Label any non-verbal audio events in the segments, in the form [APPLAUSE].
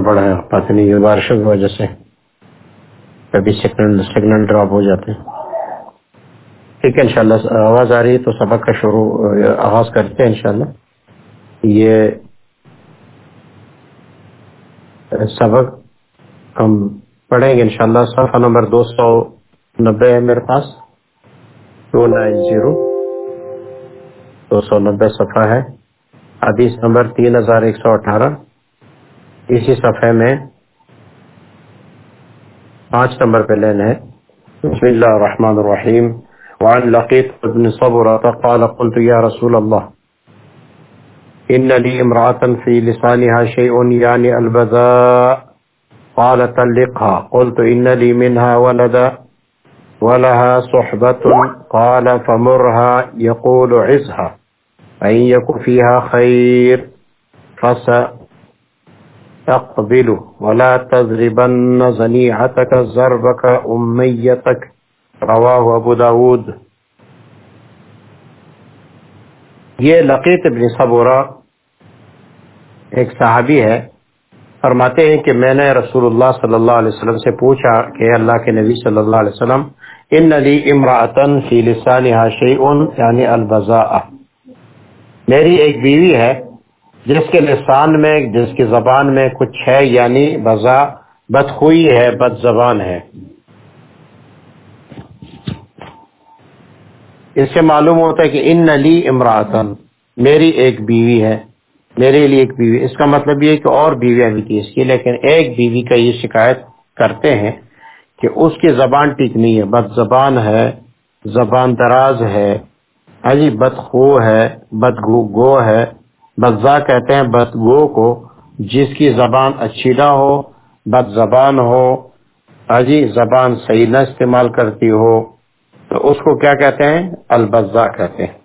بڑا ہے، پتہ نہیں بارشوں کی وجہ سے۔ کبھی سگنل سگنل ڈراپ ہو جاتے ہیں۔ ٹھیک ہے، انشاءاللہ، آواز آ رہی ہے تو سبق کا شروع، آغاز کرتے ہیں، انشاءاللہ۔ یہ سبق ہم پڑھیں گے، انشاءاللہ۔ صفحہ نمبر دو سو نبے ہے میرے پاس۔ Two nine zero. دو سو نبے صفحہ ہے۔ حدیث نمبر تین ہزار ایک سو اٹھارہ۔ اسی صفحے میں پانچ نمبر پہ لین ہے۔ بسم اللہ الرحمن الرحیم۔ وعن لقيت بن صبرة قال قلت يا رسول الله إن لي امرأة في لسانها شيء يعني یعنی البذاء۔ قال تلقها قلت إن لي منها ولدا ولها صحبة قال فمرها يقول عزها فإن يك فيها خير فسأقبله ولا تذربن زنيعتك زربك أميتك. رواہ ابو داود. یہ لقیت ابن صبورہ ایک صحابی ہے، فرماتے ہیں کہ میں نے رسول اللہ صلی اللہ علیہ وسلم سے پوچھا کہ اللہ کے نبی صلی اللہ علیہ وسلم، ان علی امراطن فی لسانها شیء یعنی البزاء. میری ایک بیوی ہے جس کے لسان میں، جس کی زبان میں کچھ ہے یعنی بزا بدخوئی ہے، بد زبان ہے۔ اس سے معلوم ہوتا ہے کہ ان علی امراطن میری ایک بیوی ہے، میرے لیے ایک بیوی۔ اس کا مطلب یہ کہ اور بیویاں بھی تھی اس کی، لیکن ایک بیوی کا یہ شکایت کرتے ہیں کہ اس کی زبان ٹھیک نہیں ہے، بد زبان ہے، زبان دراز ہے حجی بد خو ہے، بد گو گو ہے۔ بدزا کہتے ہیں بدگو کو جس کی زبان اچھی نہ ہو، بد زبان ہو حجی زبان صحیح نہ استعمال کرتی ہو، تو اس کو کیا کہتے ہیں؟ البزا کہتے ہیں۔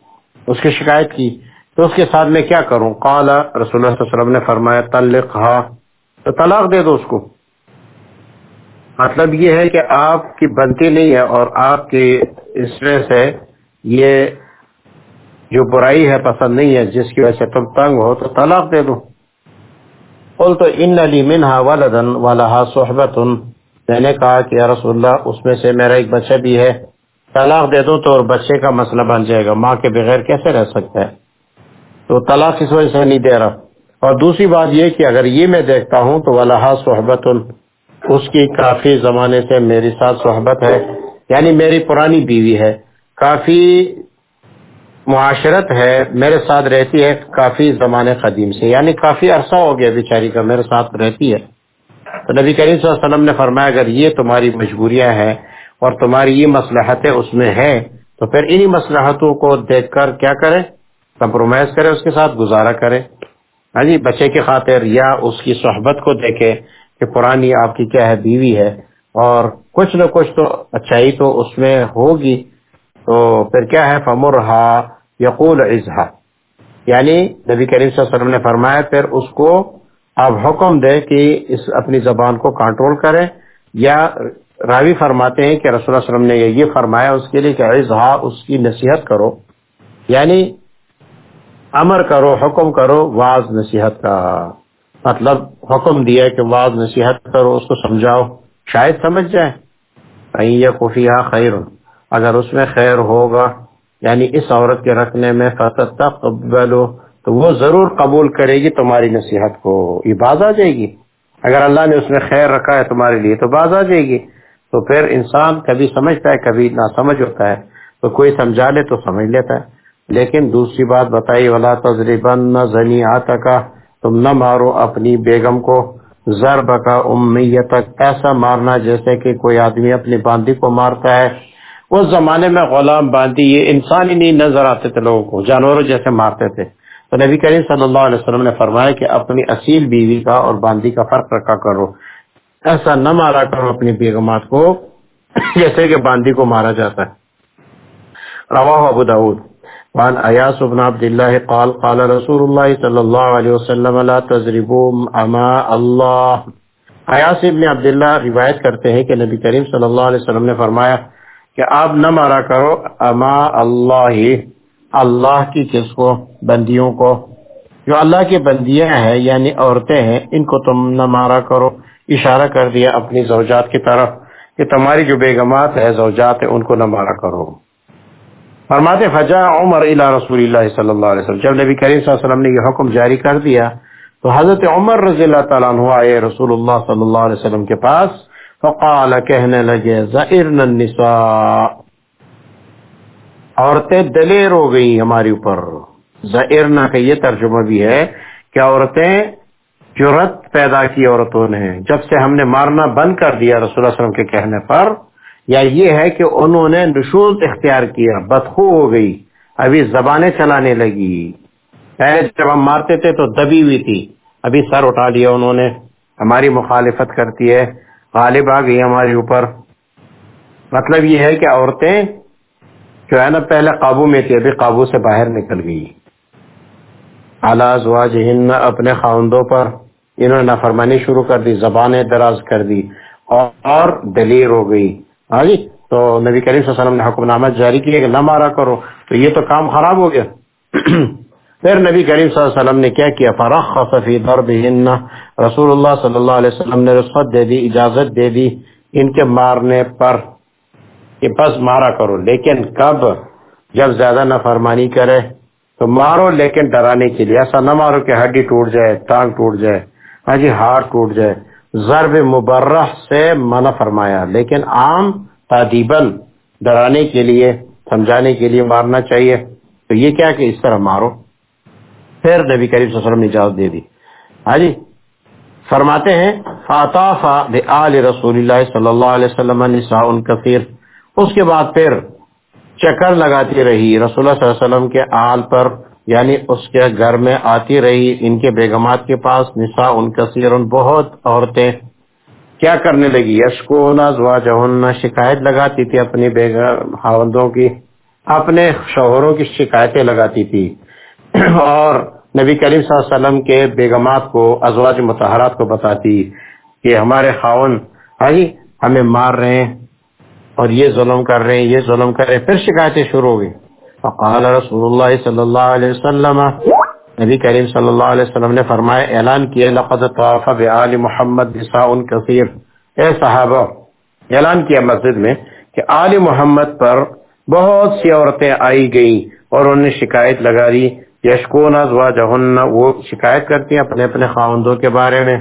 اس کی شکایت کی۔ تو اس کے ساتھ میں کیا کروں؟ قال رسول اللہ صلی اللہ علیہ وسلم نے فرمایا طلق تو طلاق دے دو اس کو۔ مطلب یہ ہے کہ آپ کی بنتی نہیں ہے اور آپ کی اس وجہ سے یہ جو برائی ہے، پسند نہیں ہے، جس کی وجہ سے تم تنگ ہو، تو طلاق دے دو۔ بول تو ان علی منہا والدن والا صحبت میں نے کہا کہ رسول اللہ، اس میں سے میرا ایک بچہ بھی ہے، طلاق دے دو تو اور بچے کا مسئلہ بن جائے گا۔ ماں کے بغیر کیسے رہ سکتا ہے؟ تو طلاق اس وجہ سے نہیں دے رہا۔ اور دوسری بات یہ کہ اگر یہ میں دیکھتا ہوں تو واللہ صحبت اس کی کافی زمانے سے میری ساتھ صحبت ہے یعنی میری پرانی بیوی ہے۔ کافی معاشرت ہے، میرے ساتھ رہتی ہے، کافی زمانے قدیم سے یعنی کافی عرصہ ہو گیا بیچاری کا میرے ساتھ رہتی ہے۔ تو نبی کریم صلی اللہ علیہ وسلم نے فرمایا، اگر یہ تمہاری مجبوریاں ہیں اور تمہاری یہ مسلحتیں اس میں ہے تو پھر انہی مسلحتوں کو دیکھ کر کیا کرے کمپرومائز کرے اس کے ساتھ گزارا کرے ہاں جی بچے کی خاطر یا اس کی صحبت کو دیکھے کہ پرانی آپ کی کیا ہے، بیوی ہے۔ اور کچھ نہ کچھ تو اچھائی تو اس میں ہوگی۔ تو پھر کیا ہے؟ فمر ہا یقول اظہا یعنی نبی کریم صلی اللہ علیہ وسلم نے فرمایا، پھر اس کو آپ حکم دے کہ اس اپنی زبان کو کنٹرول کرے۔ یا راوی فرماتے ہیں کہ رسول اللہ علیہ وسلم نے یہ فرمایا اس کے لیے کہ عزہ اس کی نصیحت کرو۔ یعنی امر کرو، حکم کرو، واز نصیحت کا۔ مطلب حکم دیا کہ واز نصیحت کرو، اس کو سمجھاؤ۔ شاید سمجھ جائے۔ خفیہ خیر اگر اس میں خیر ہوگا یعنی اس عورت کے رکھنے میں فتح تو وہ ضرور قبول کرے گی تمہاری نصیحت کو، یہ باز آ جائے گی۔ اگر اللہ نے اس میں خیر رکھا ہے تمہارے لیے تو باز آ جائے گی۔ تو پھر انسان کبھی سمجھتا ہے، کبھی نہ سمجھ ہوتا ہے۔ تو کوئی سمجھا لے تو سمجھ لیتا ہے۔ لیکن دوسری بات بتائی، ولا تجربن نہ زنی آتا کا تم نہ مارو اپنی بیگم کو۔ ضرب کا امیت ایسا مارنا جیسے کہ کوئی آدمی اپنی باندی کو مارتا ہے۔ اس زمانے میں غلام باندی یہ انسان ہی نہیں نظر آتے تھے لوگوں کو، جانوروں جیسے مارتے تھے۔ تو نبی کریم صلی اللہ علیہ وسلم نے فرمایا کہ اپنی اصیل بیوی کا اور باندی کا فرق رکھا کرو۔ ایسا نہ مارا کرو اپنی بیگمات کو، جیسے کہ باندی کو مارا جاتا ہے۔ رواہ ابو داود۔ وان ایاس بن عبد الله قال قال رسول الله صلى الله عليه وسلم، لا تضربوا اما الله ایاس ابن عبد الله روایت کرتے ہیں کہ نبی کریم صلی اللہ علیہ وسلم نے فرمایا کہ آپ نہ مارا کرو، اما اللہ اللہ کی کس کو؟ بندیوں کو۔ جو اللہ کی بندیاں ہیں یعنی عورتیں ہیں، ان کو تم نہ مارا کرو۔ اشارہ کر دیا اپنی زوجات کی طرف کہ تمہاری جو بیگمات ہے زوجات ہیں، ان کو نہ مارا کرو۔ فرماتے فجا عمر الى رسول اللہ صلی اللہ علیہ وسلم۔ جب نبی کریم صلی اللہ علیہ وسلم نے یہ حکم جاری کر دیا، تو حضرت عمر رضی اللہ تعالیٰ عنہ آئے رسول اللہ صلی اللہ علیہ وسلم کے پاس۔ فقال کہنے لگے، زائرن النساء. عورتیں دلیر ہو گئی ہماری اوپر۔ زائرنا کا یہ ترجمہ بھی ہے کہ عورتیں جرت پیدا کی عورتوں نے، جب سے ہم نے مارنا بند کر دیا رسول اللہ علیہ وسلم کے کہنے پر، یا یہ ہے کہ انہوں نے نشوز اختیار کیا، بدخو ہو گئی، ابھی زبانیں چلانے لگی۔ پہلے جب ہم مارتے تھے تو دبی ہوئی تھی، ابھی سر اٹھا لیا انہوں نے۔ ہماری مخالفت کرتی ہے۔ غالب آ گئی ہمارے اوپر۔ مطلب یہ ہے کہ عورتیں جو ہے نا پہلے قابو میں تھی ابھی قابو سے باہر نکل گئی۔ ہند اپنے خاندوں پر انہوں نے نافرمانی شروع کر دی، زبانیں دراز کر دی اور دلیر ہو گئی۔ ہاں جی تو نبی کریم صلی اللہ علیہ وسلم نے حکم نامہ جاری کیا کہ نہ مارا کرو، تو یہ تو کام خراب ہو گیا۔ [CLEARS THROAT] پھر نبی کریم صلی اللہ علیہ وسلم نے کیا کیا؟ فرخ فی ضربہن. رسول اللہ صلی اللہ علیہ وسلم نے رسفت دے دی، اجازت دے دی ان کے مارنے پر کہ بس مارا کرو، لیکن کب؟ جب زیادہ نفرمانی کرے تو مارو، لیکن ڈرانے کے لیے ایسا نہ مارو کہ ہڈی ٹوٹ جائے، ٹانگ ٹوٹ جائے ہاں جی ہاتھ ٹوٹ جائے۔ ضرب مبرح سے منع فرمایا، لیکن عام تعدیباً ڈرانے کے لیے، سمجھانے کے لیے مارنا چاہیے۔ تو یہ کیا کہ اس طرح مارو؟ پھر نبی کریم صلی اللہ علیہ وسلم نے اجازت دے دی۔ ہاں جی؟ فرماتے ہیں فاطافا بآل رسول اللہ صلی اللہ علیہ وسلم نساء کثیر اس کے بعد پھر چکر لگاتی رہی۔ رسول اللہ صلی اللہ علیہ وسلم کے آل پر یعنی اس کے گھر میں آتی رہی۔ ان کے بیگمات کے پاس نسا ان کثیر بہت عورتیں کیا کرنے لگی؟ یشکون شکایت لگاتی تھی اپنی بیگم کی، اپنے شوہروں کی شکایتیں لگاتی تھی۔ اور نبی کریم صلی اللہ علیہ وسلم کے بیگمات کو، ازواج متحرات کو بتاتی کہ ہمارے خاون جی ہمیں مار رہے ہیں اور یہ ظلم کر رہے ہیں، یہ ظلم کر رہے ہیں، پھر شکایتیں شروع ہو گئی فقال رسول اللہ صلی اللہ علیہ وسلم، نبی کریم صلی اللہ علیہ وسلم نے فرمایا، اعلان کیا، لقد طواف بعال محمد نساء کثیر۔ اے صحابہ، اعلان کیا مسجد میں کہ آل محمد پر بہت سی عورتیں آئی گئیں اور انہوں نے شکایت لگا دی۔ یشکون ازواجہن، وہ شکایت کرتی ہیں اپنے اپنے خاوندوں کے بارے میں۔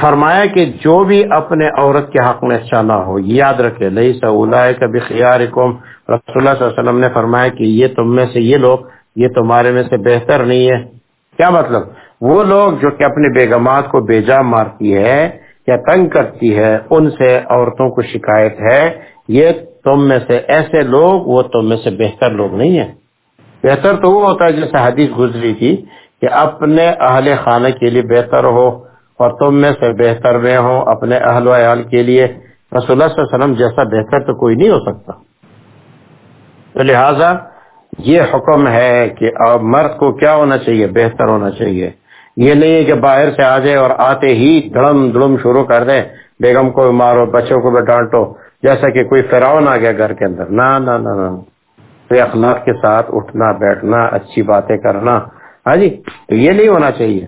فرمایا کہ جو بھی اپنے عورت کے حق میں اچھا نہ ہو، یاد رکھے لئی سولہ کبھی خیار رسول اللہ صلی اللہ علیہ وسلم نے فرمایا کہ یہ تم میں سے، یہ لوگ، یہ تمہارے میں سے بہتر نہیں ہے۔ کیا مطلب؟ وہ لوگ جو کہ اپنے بیگمات کو بیجا مارتی ہے یا تنگ کرتی ہے، ان سے عورتوں کو شکایت ہے۔ یہ تم میں سے ایسے لوگ، وہ تم میں سے بہتر لوگ نہیں ہیں۔ بہتر تو وہ ہوتا ہے جیسے حدیث گزری تھی کہ اپنے اہل خانہ کے لیے بہتر ہو اور تم میں سے بہتر میں ہو اپنے اہل و عیال کے لیے۔ رسول اللہ صلی اللہ علیہ وسلم جیسا بہتر تو کوئی نہیں ہو سکتا۔ تو لہذا یہ حکم ہے کہ مرد کو کیا ہونا چاہیے؟ بہتر ہونا چاہیے۔ یہ نہیں ہے کہ باہر سے آ جائے اور آتے ہی دڑم دڑم شروع کر دے بیگم کو بھی مارو، بچوں کو بھی ڈانٹو۔ جیسا کہ کوئی فراؤن آ گیا گھر کے اندر۔ نہ۔ نہ نہ نہ اخلاق کے ساتھ اٹھنا، بیٹھنا، اچھی باتیں کرنا۔ ہاں جی یہ نہیں ہونا چاہیے۔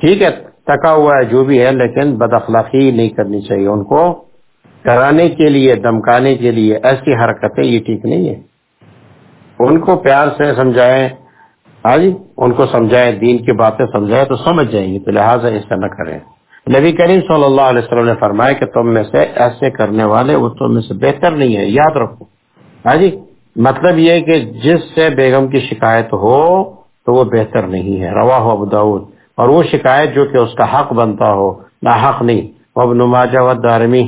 ٹھیک ہے تکا ہوا ہے، جو بھی ہے، لیکن بد اخلاقی نہیں کرنی چاہیے۔ ان کو کرانے کے لیے دمکانے کے لیے ایسی حرکتیں، یہ ٹھیک نہیں ہے۔ ان کو پیار سے سمجھائیں۔ ہاں جی ان کو سمجھائیں، دین کی باتیں سمجھائیں تو سمجھ جائیں گے۔ تو لہٰذا ایسا نہ کریں۔ نبی کریم صلی اللہ علیہ وسلم نے فرمایا کہ تم میں سے ایسے کرنے والے وہ تم میں سے بہتر نہیں ہے یاد رکھو۔ ہاں جی مطلب یہ کہ جس سے بیگم کی شکایت ہو تو وہ بہتر نہیں ہے۔ روا ہو ابداؤد اور وہ شکایت جو کہ اس کا حق بنتا ہو نہ حق نہیں۔ ابن ماجہ و دارمی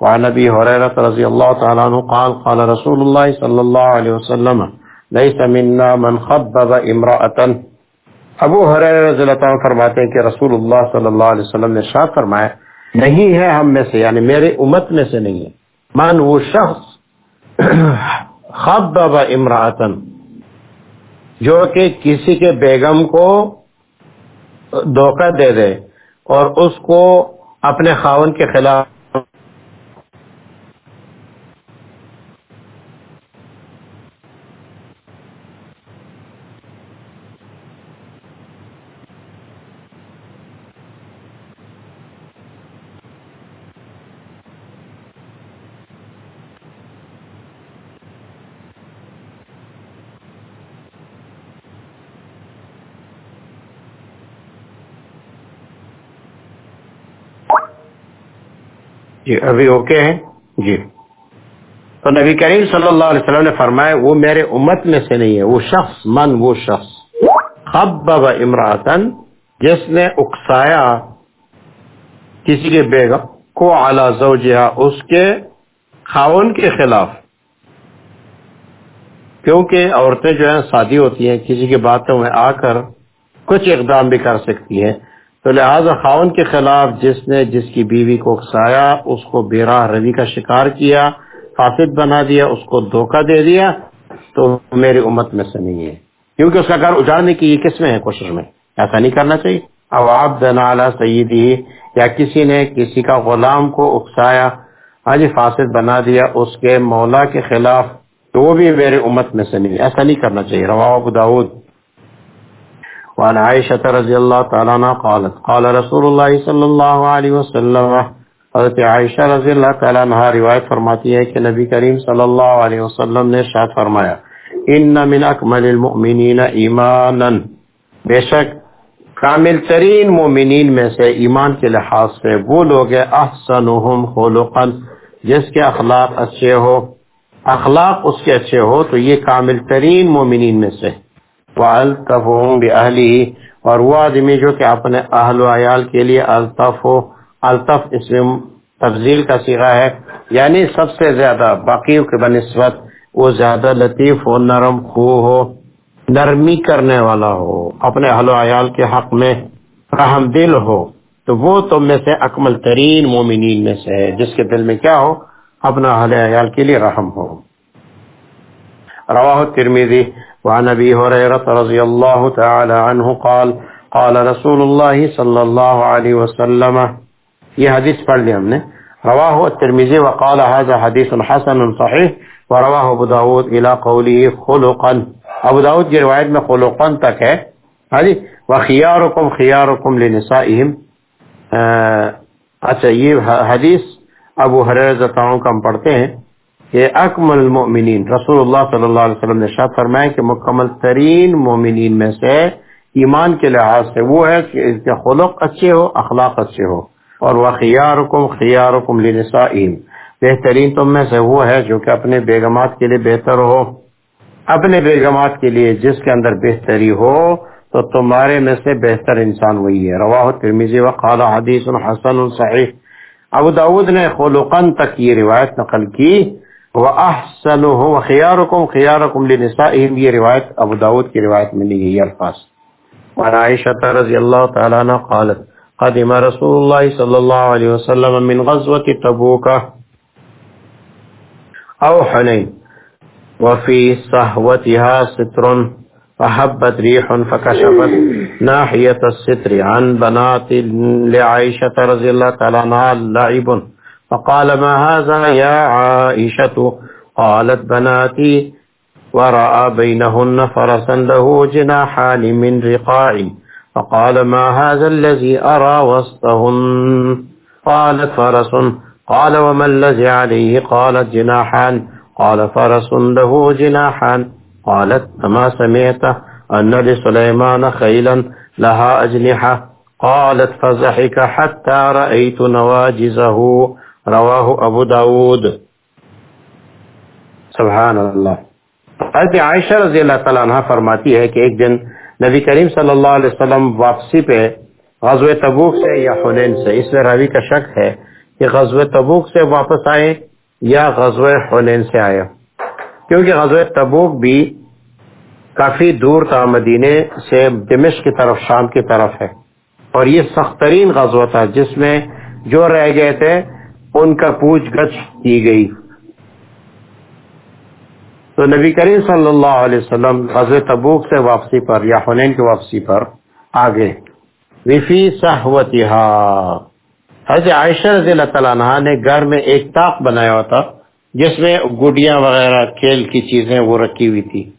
وعن نبی حریرت رضی اللہ تعالیٰ عنہ قال قال رسول اللہ صلی اللہ علیہ وسلم، لیس منا من خبب امرأتا ابو حریر رضی اللہ تعالیٰ فرماتے ہیں کہ رسول اللہ صلی اللہ علیہ وسلم نے شاہ فرمایا، نہیں ہے ہم میں سے یعنی میرے امت میں سے نہیں ہے۔ من وہ شخص خبب امراطن جو کہ کسی کے بیگم کو دھوکہ دے دے اور اس کو اپنے خاون کے خلاف جی ابھی اوکے ہیں؟ جی۔ تو نبی کریم صلی اللہ علیہ وسلم نے فرمایا، وہ میرے امت میں سے نہیں ہے، وہ شخص، من وہ شخص۔ خبب امراطن جس نے اکسایا کسی کے بیگم کو اعلی زوجہ اس کے خاون کے خلاف۔ کیونکہ عورتیں جو ہیں، شادی ہوتی ہیں، کسی کی باتوں میں آ کر کچھ اقدام بھی کر سکتی ہیں۔ تو لہذا خاون کے خلاف جس نے جس کی بیوی کو اکسایا اس کو بیراہ روی کا شکار کیا، فاسد بنا دیا، اس کو دھوکہ دے دیا، تو میری امت میں سے نہیں ہے۔ کیونکہ اس کا گھر اجاڑنے کی یہ قسمیں ہیں کوشش میں۔ ایسا نہیں کرنا چاہیے۔ اواب دنا سیدی، یا کسی نے کسی کا غلام کو اکسایا آج فاسد بنا دیا، اس کے مولا کے خلاف تو وہ بھی میرے امت میں سے نہیں ایسا نہیں کرنا چاہیے۔ روا داود۔ وعن عائشة رضی اللہ تعالیٰ عنہ قالت، قال رسول اللہ صلی اللہ علیہ وسلم، حضرت عائشہ رضی اللہ تعالیٰ عنہ روایت فرماتی ہے کہ نبی کریم صلی اللہ علیہ وسلم نے شاید فرمایا، ان من اکمل المؤمنین ایمانا. بے شک کامل ترین مومنین میں سے ایمان کے لحاظ سے وہ لوگ احسنهم خلقا، جس کے اخلاق اچھے ہو اخلاق اس کے اچھے ہو تو یہ کامل ترین مومنین میں سے۔ وَأَلْتَفُهُمْ بِأَهْلِهِ اور وہ آدمی جو کہ اپنے اہل و عیال کے لیے الطف ہو الطف اس میں تفضیل کا سیغہ ہے یعنی سب سے زیادہ باقیوں کے بنسبت وہ زیادہ لطیف ہو، نرم خو ہو، نرمی کرنے والا ہو، اپنے اہل و عیال کے حق میں رحم دل ہو۔ تو وہ تم میں سے اکمل ترین مومنین میں سے ہے، جس کے دل میں کیا ہو؟ اپنا اہل عیال کے لیے رحم ہو۔ رواہ الترمذی وعن ابي هريره رضي الله تعالى عنه قال قال رسول الله صلى الله عليه وسلم. یہ حدیث پڑھ لی ہم نے رواہ الترمذی وقال هذا حديث حسن صحيح ورواه ابو داود الى قوله خلقا ابو داود کی روایت میں خلقا تک ہے ہاں جی وخياركم خياركم لنسائهم اچھا یہ حدیث ابو ہریرہ حریرہ کا ہم پڑھتے ہیں کہ اکمل المؤمنین، رسول اللہ صلی اللہ علیہ وسلم نے شاہ فرمایا کہ مکمل ترین مومنین میں سے ایمان کے لحاظ سے وہ ہے کہ اس کے خلق اچھے ہو اخلاق اچھے ہو اور وہ خیارکم خیارکم لنسائیم بہترین تم میں سے وہ ہے جو کہ اپنے بیگمات کے لیے بہتر ہو۔ اپنے بیگمات کے لیے جس کے اندر بہتری ہو، تو تمہارے میں سے بہتر انسان وہی ہے۔ رواہ ترمیزی وقال حدیث حسن صحیح۔ ابو داود نے خلقن تک یہ روایت نقل کی وَأَحْسَنُهُ وَخِيَارُكُمْ خِيَارُكُمْ لِنِسَائِهِمْ، یہ روایت ابو داود کی روایت میں لی گئی الفاظ۔ وعن عائشة رضی اللہ تعالی عنہ قالت، قدم رسول اللہ صلی اللہ علیہ وسلم من غزوة تبوک او حنین وفي صحوتها ستر، فحبت ريح فكشفت ناحية الستر عن بنات لعائشة رضي الله تعالى عنها لعب۔ فقال ما هذا يا عائشة؟ قالت بناتي، ورأى بينهن فرسا له جناحان من رقاع. فقال ما هذا الذي أرى وسطهن؟ قالت فرس. قال وما الذي عليه؟ قالت جناحان. قال فرس له جناحان. قالت فما سمعت أن لسليمان خيلا لها أجنحة؟ قالت فزحك حتى رأيت نواجزه. رواہ ابو داود. سبحان اللہ حضرت عائشہ رضی اللہ تعالیٰ عنہ فرماتی ہے کہ ایک دن نبی کریم صلی اللہ علیہ وسلم واپسی پہ غزوہ تبوک سے یا حنین سے، اس میں راوی کا شک ہے کہ غزوہ تبوک سے واپس آئے یا غزوہ حنین سے آئے۔ کیونکہ غزوہ تبوک بھی کافی دور تھا مدینے سے دمشق کی طرف، شام کی طرف ہے۔ اور یہ سخت ترین غزوہ تھا جس میں جو رہ گئے تھے ان کا پوچھ گچھ کی گئی۔ تو نبی کریم صلی اللہ علیہ وسلم غزل تبوک سے واپسی پر یا حنین کی واپسی پر آگے۔ وفی حضرت عائشہ رضی اللہ تعالیٰ عنہ نے گھر میں ایک تاق بنایا ہوا تھا جس میں گڈیاں وغیرہ، کھیل کی چیزیں وہ رکھی ہوئی تھی۔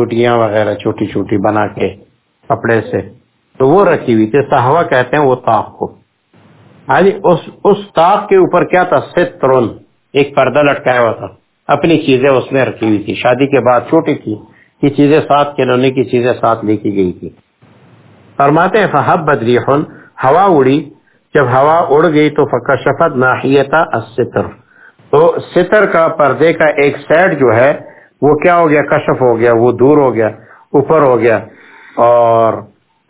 گٹیاں وغیرہ چھوٹی چھوٹی بنا کے کپڑے سے تو وہ رکھی ہوئی تھی۔ صحوا کہتے ہیں وہ تاق کو۔ ہاں جی اس اس تاق کے اوپر کیا تھا؟ سترون. ایک پردہ لٹکایا ہوا تھا. اپنی چیزیں اس میں رکھی ہوئی تھی. شادی کے بعد چھوٹی تھی یہ چیزیں ساتھ کھلونے کی چیزیں ساتھ لے کی گئی تھی. فرماتے ہیں فہب بدری ہوا اڑی. جب ہوا اڑ گئی تو فکا شفت ناحیتا الستر. تو ستر کا پردے کا ایک سائڈ جو ہے، وہ کیا ہو گیا؟ کشف ہو گیا، وہ دور ہو گیا، اوپر ہو گیا اور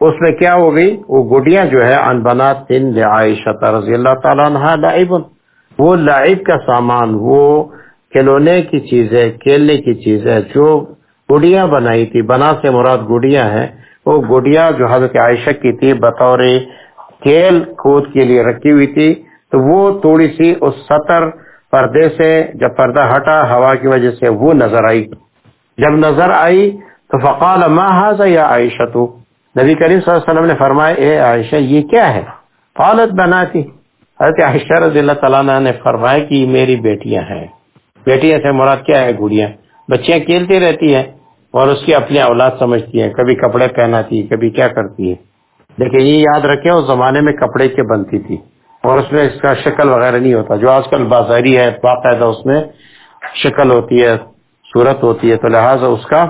اس میں کیا ہو گئی وہ گڈیاں جو ہے ان بنا تین عائشہ رضی اللہ تعالیٰ عنہ لعب وہ لعب کا سامان، وہ کھلونے کی چیزیں، کھیلنے کی چیزیں، جو گڈیاں بنائی تھی، بنا سے مراد گڈیاں ہیں۔ وہ گڈیاں جو حضرت عائشہ کی تھی، بطور کھیل کود کے لیے رکھی ہوئی تھی۔ تو وہ تھوڑی سی اس سطر پردے سے جب پردہ ہٹا، ہوا کی وجہ سے وہ نظر آئی۔ جب نظر آئی تو فقال ما حاضر یا عائشہ تو نبی کریم صلی اللہ علیہ وسلم نے فرمایا، اے عائشہ، یہ کیا ہے؟ قالت بناتی۔ حضرت عائشہ رضی اللہ تعالیٰ نے فرمایا کہ یہ میری بیٹیاں ہیں۔ بیٹیاں سے مراد کیا ہے؟ گڑیاں۔ بچیاں کھیلتی رہتی ہیں اور اس کی اپنی اولاد سمجھتی ہیں۔ کبھی کپڑے پہناتی ہے کبھی کیا کرتی ہے لیکن یہ یاد رکھیں، اس زمانے میں کپڑے کے بنتی تھی اور اس میں اس کا شکل وغیرہ نہیں ہوتا۔ جو آج کل بازاری ہے، باقاعدہ اس میں شکل ہوتی ہے، صورت ہوتی ہے، تو لہٰذا اس کا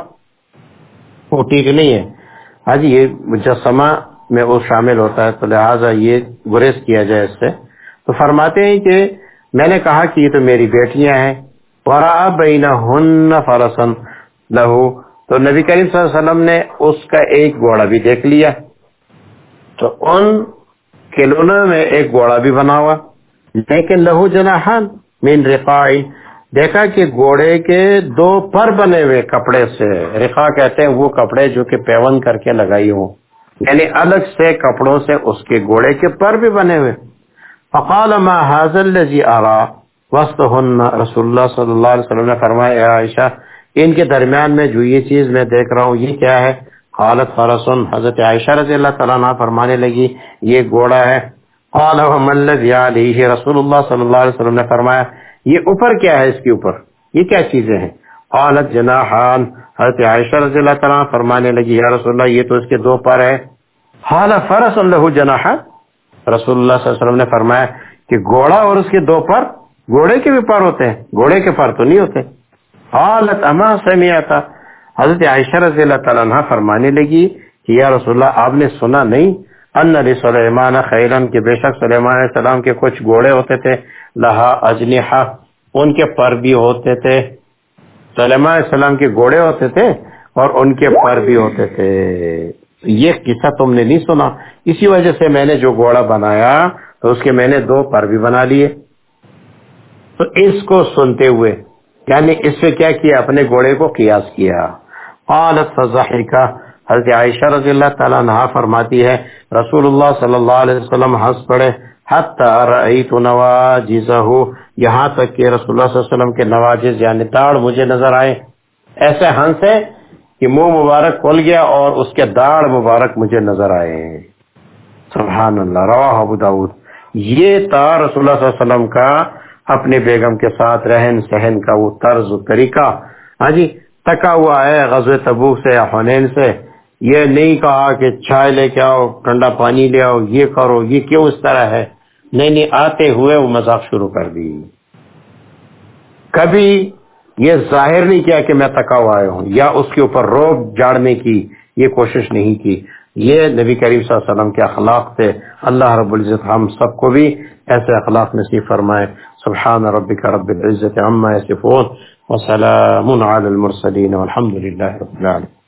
وہ ٹھیک نہیں ہے۔ ہاں جی یہ مجسمہ میں وہ شامل ہوتا ہے، تو لہٰذا یہ گریز کیا جائے اس سے۔ تو فرماتے ہیں کہ میں نے کہا کہ یہ تو میری بیٹیاں ہیں۔ ہن فرسن لہو تو نبی کریم صلی اللہ علیہ وسلم نے اس کا ایک گھوڑا بھی دیکھ لیا۔ تو ان کھلونوں میں ایک گھوڑا بھی بنا ہوا۔ لیکن لہو جناحان مین رقائی دیکھا کہ گھوڑے کے دو پر بنے ہوئے کپڑے سے رقا کہتے ہیں وہ کپڑے جو کہ پیون کر کے لگائی ہوں۔ یعنی الگ سے کپڑوں سے اس کے گھوڑے کے پر بھی بنے ہوئے۔ فقال ما حاضل لذی آرا وسط رسول اللہ صلی اللہ علیہ وسلم نے فرمایا عائشہ، ان کے درمیان میں جو یہ چیز میں دیکھ رہا ہوں، یہ کیا ہے؟ حالت فرسن حضرت عائشہ رضی اللہ تعالیٰ عنہ فرمانے لگی، یہ گھوڑا ہے۔ قال رسول اللہ صلی اللہ علیہ وسلم نے فرمایا یہ اوپر کیا ہے اس کے اوپر؟ یہ کیا چیزیں ہیں؟ قالت جناحان، حضرت عائشہ رضی اللہ تعالیٰ فرمانے لگی یا رسول اللہ، یہ تو اس کے دو پر ہے۔ حال فرس اللہ جناحان رسول اللہ صلی اللہ علیہ وسلم نے فرمایا کہ گھوڑا اور اس کے دو پر، گھوڑے کے بھی پر ہوتے ہیں، گھوڑے کے پر تو نہیں ہوتے۔ حالت اما سمیاتا حضرت عائشہ رضی اللہ تعالیٰ عنہ فرمانے لگی کہ یا رسول اللہ، آپ نے سنا نہیں ان علی سلیمان خیرن کے بے شک سلیمان علیہ السلام کے کچھ گھوڑے ہوتے تھے۔ لہا اجنحا ان کے پر بھی ہوتے تھے۔ سلیمان السلام کے گھوڑے ہوتے تھے اور ان کے پر بھی ہوتے تھے۔ یہ قصہ تم نے نہیں سنا۔ اسی وجہ سے میں نے جو گھوڑا بنایا، تو اس کے میں نے دو پر بھی بنا لیے۔ تو اس کو سنتے ہوئے یعنی اس سے کیا کیا؟ اپنے گھوڑے کو قیاس کیا۔ قالت فضحکا، حضرت عائشہ رضی اللہ تعالیٰ عنہ فرماتی ہے، رسول اللہ صلی اللہ علیہ وسلم ہنس پڑے۔ حتی رأیت یہاں تک کہ رسول اللہ صلی اللہ علیہ وسلم کے نواجز یعنی تاڑ مجھے نظر آئے۔ ایسے ہنسے کہ منہ مبارک کھول گیا اور اس کے داڑ مبارک مجھے نظر آئے۔ سبحان اللہ، رواہ ابو داود۔ یہ تھا رسول اللہ صلی اللہ علیہ وسلم کا اپنے بیگم کے ساتھ رہن سہن کا وہ طرز و طریقہ۔ ہاں جی تکا ہوا ہے غزو تبوک سے یا حنین سے۔ یہ نہیں کہا کہ چائے لے کے آؤ، ٹھنڈا پانی لے آؤ، یہ کرو، یہ کیوں اس طرح ہے؟ نہیں نہیں، آتے ہوئے وہ مذاق شروع کر دی۔ کبھی یہ ظاہر نہیں کیا کہ میں تکا ہوا ہوں، یا اس کے اوپر روک جاڑنے کی یہ کوشش نہیں کی۔ یہ نبی کریم صلی اللہ علیہ وسلم کے اخلاق تھے۔ اللہ رب العزت ہم سب کو بھی ایسے اخلاق نصیب فرمائے۔ سبحان ربك رب العزة عما يصفون وسلام على المرسلين والحمد لله رب العالمين